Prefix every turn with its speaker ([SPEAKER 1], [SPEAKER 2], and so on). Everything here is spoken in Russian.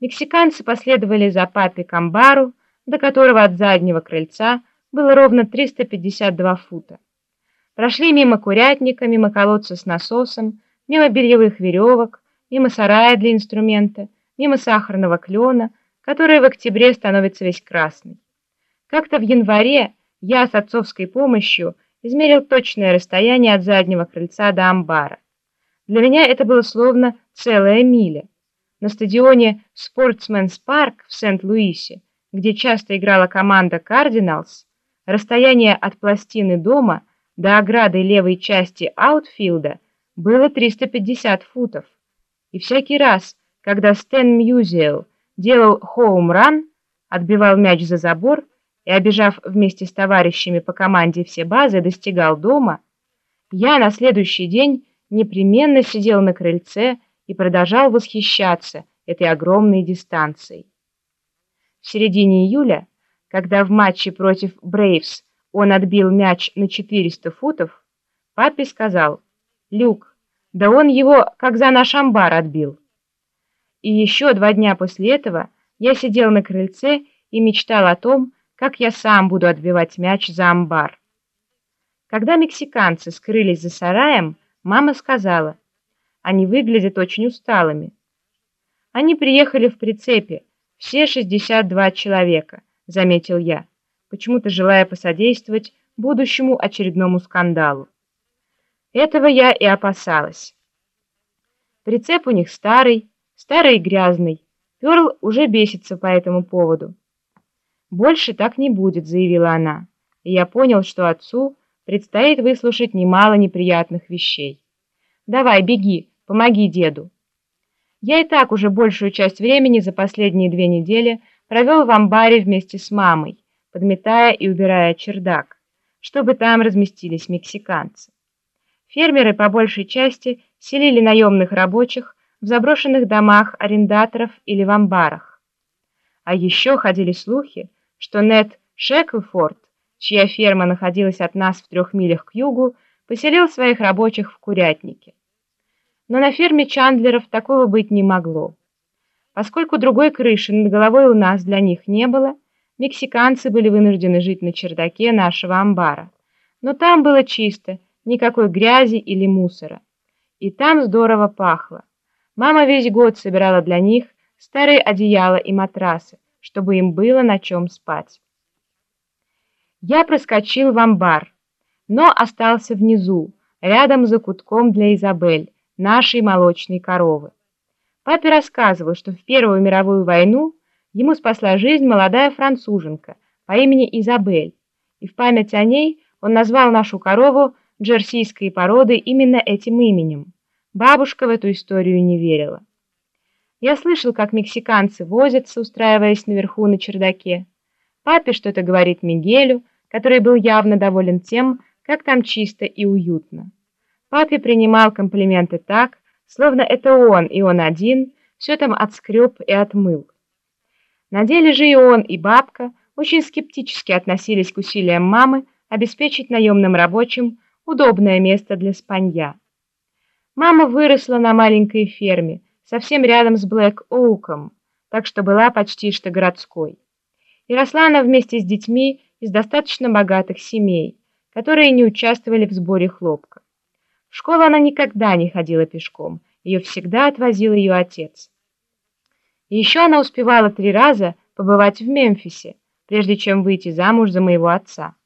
[SPEAKER 1] Мексиканцы последовали за папе к амбару, до которого от заднего крыльца было ровно 352 фута. Прошли мимо курятника, мимо колодца с насосом, мимо бельевых веревок, мимо сарая для инструмента, мимо сахарного клена, который в октябре становится весь красный. Как-то в январе я с отцовской помощью измерил точное расстояние от заднего крыльца до амбара. Для меня это было словно целая миля. На стадионе Sportsman's Park в Сент-Луисе, где часто играла команда Cardinals, расстояние от пластины дома до ограды левой части аутфилда было 350 футов. И всякий раз, когда Стэн Мьюзиэл делал хоум-ран, отбивал мяч за забор и, обежав вместе с товарищами по команде все базы, достигал дома, я на следующий день непременно сидел на крыльце и продолжал восхищаться этой огромной дистанцией. В середине июля, когда в матче против Брейвс он отбил мяч на 400 футов, папе сказал, «Люк, да он его как за наш амбар отбил». И еще два дня после этого я сидел на крыльце и мечтал о том, как я сам буду отбивать мяч за амбар. Когда мексиканцы скрылись за сараем, мама сказала, они выглядят очень усталыми. Они приехали в прицепе, все 62 человека, заметил я, почему-то желая посодействовать будущему очередному скандалу. Этого я и опасалась. Прицеп у них старый, старый и грязный. Перл уже бесится по этому поводу. «Больше так не будет», — заявила она, и я понял, что отцу предстоит выслушать немало неприятных вещей. «Давай, беги, помоги деду». Я и так уже большую часть времени за последние две недели провел в амбаре вместе с мамой, подметая и убирая чердак, чтобы там разместились мексиканцы. Фермеры по большей части селили наемных рабочих в заброшенных домах арендаторов или в амбарах. А еще ходили слухи, что Нед Шеклфорд, чья ферма находилась от нас в трех милях к югу, поселил своих рабочих в курятнике. Но на ферме Чандлеров такого быть не могло. Поскольку другой крыши над головой у нас для них не было, мексиканцы были вынуждены жить на чердаке нашего амбара. Но там было чисто, никакой грязи или мусора. И там здорово пахло. Мама весь год собирала для них старые одеяла и матрасы, чтобы им было на чем спать. Я проскочил в амбар, но остался внизу, рядом за кутком для Изабель, нашей молочной коровы. Папе рассказывал, что в Первую мировую войну ему спасла жизнь молодая француженка по имени Изабель, и в память о ней он назвал нашу корову джерсийской породы именно этим именем. Бабушка в эту историю не верила. Я слышал, как мексиканцы возятся, устраиваясь наверху на чердаке. Папе что-то говорит Мигелю, который был явно доволен тем, как там чисто и уютно. Папе принимал комплименты так, словно это он и он один все там отскреб и отмыл. На деле же и он, и бабка очень скептически относились к усилиям мамы обеспечить наемным рабочим удобное место для спанья. Мама выросла на маленькой ферме, совсем рядом с Блэк-Оуком, так что была почти что городской. И росла она вместе с детьми из достаточно богатых семей, которые не участвовали в сборе хлопка. В школу она никогда не ходила пешком, ее всегда отвозил ее отец. Еще она успевала три раза побывать в Мемфисе, прежде чем выйти замуж за моего отца.